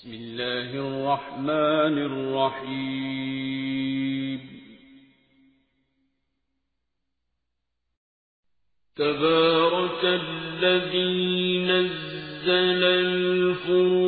بسم الله الرحمن الرحيم. تبارك الذي نزل الفرقان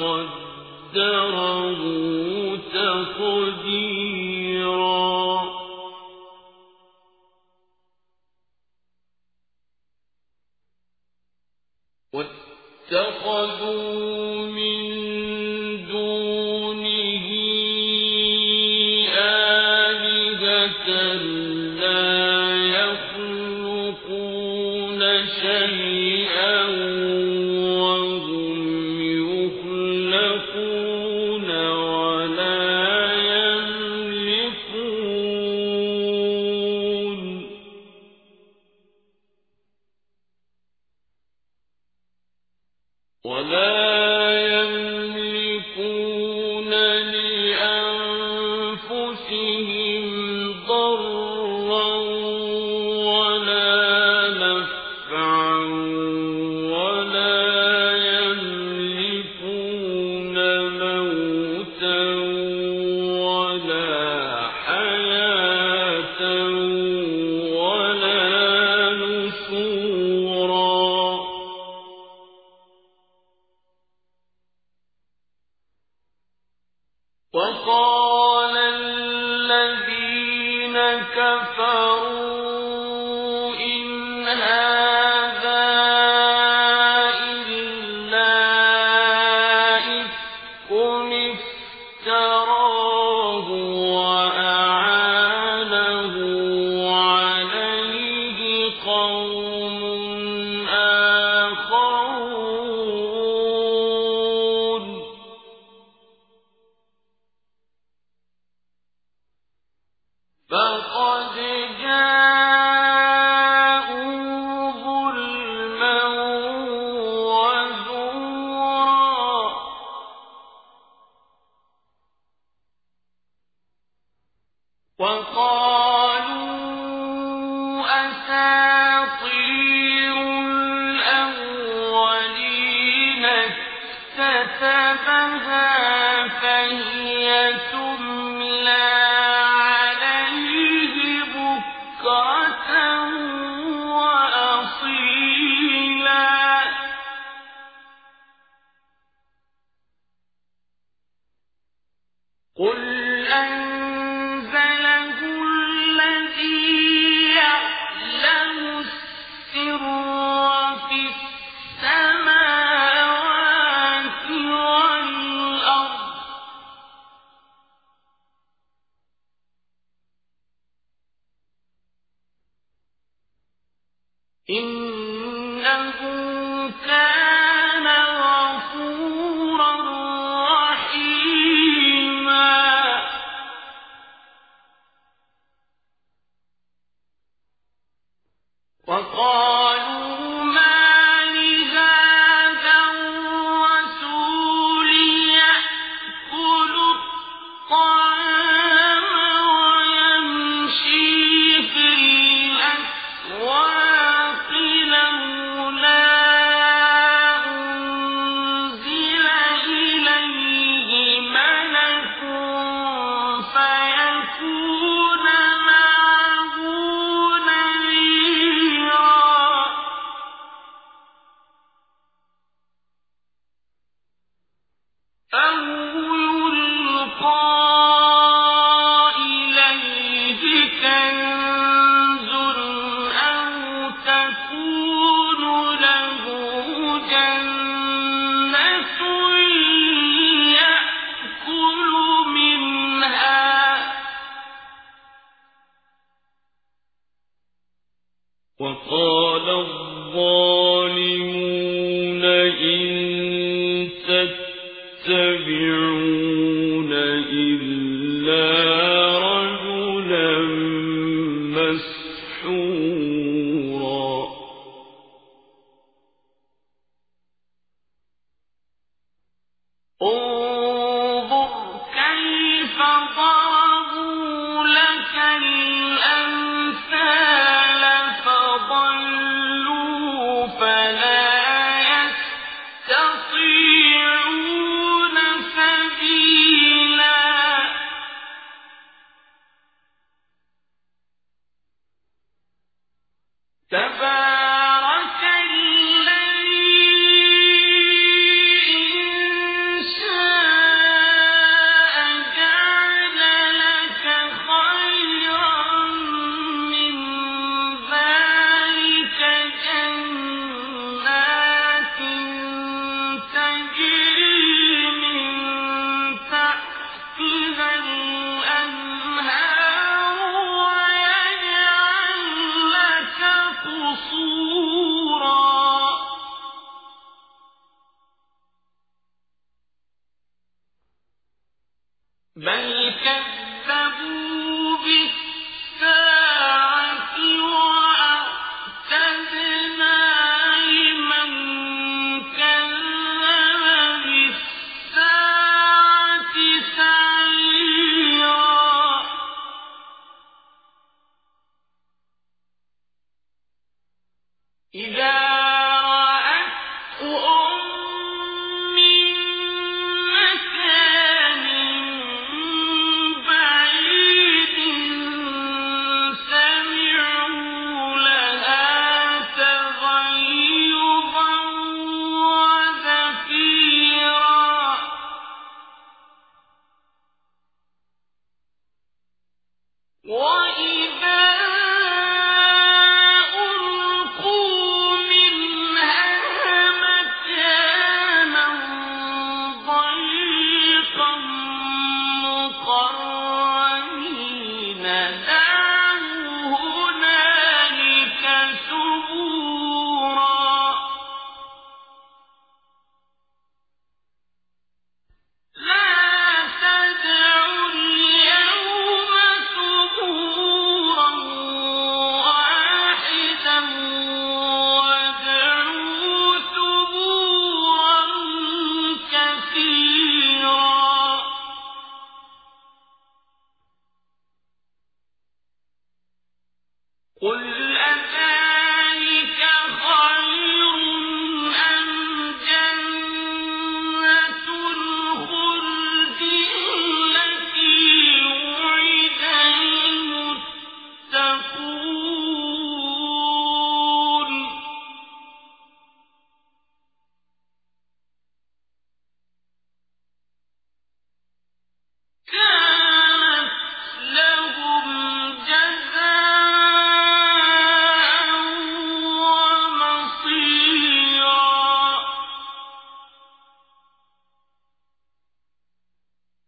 قدره تقديرا وقال الذين كفروا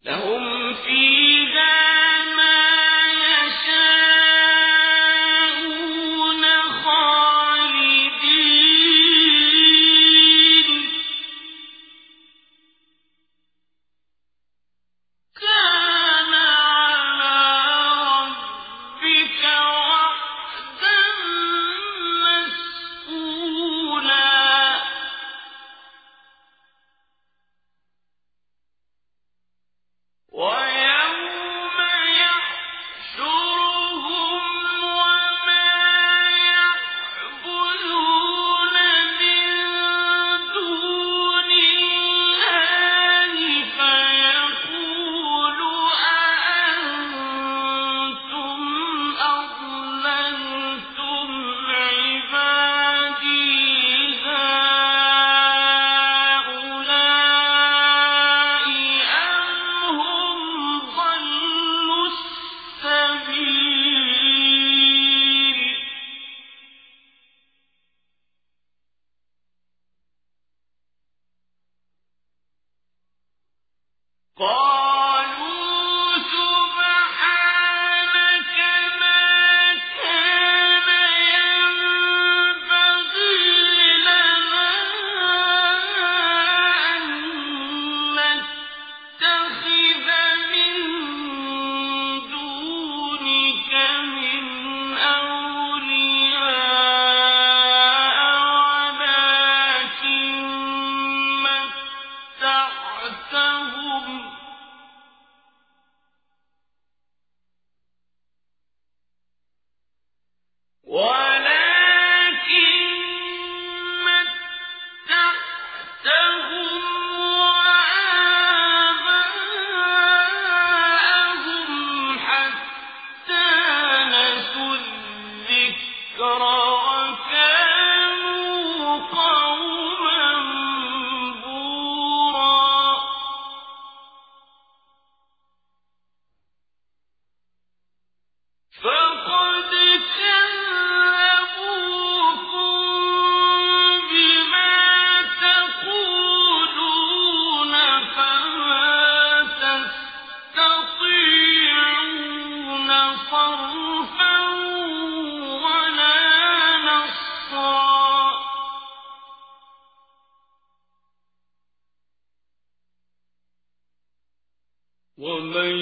لهم فيها 我们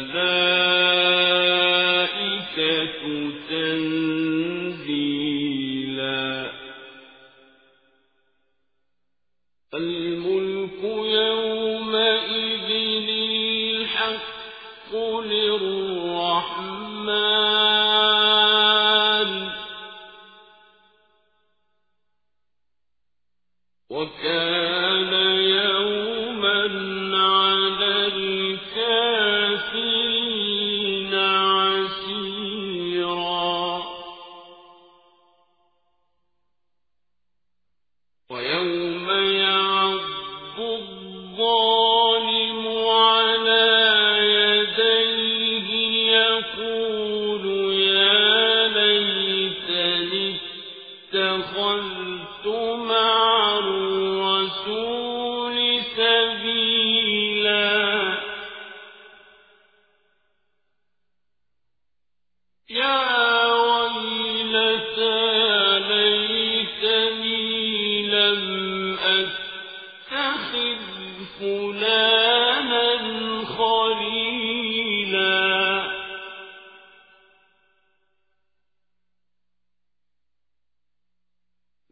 الملائكة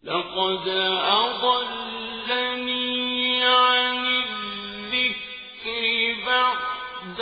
لقد أضلني عن الذكر بعد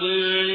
قل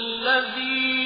والذين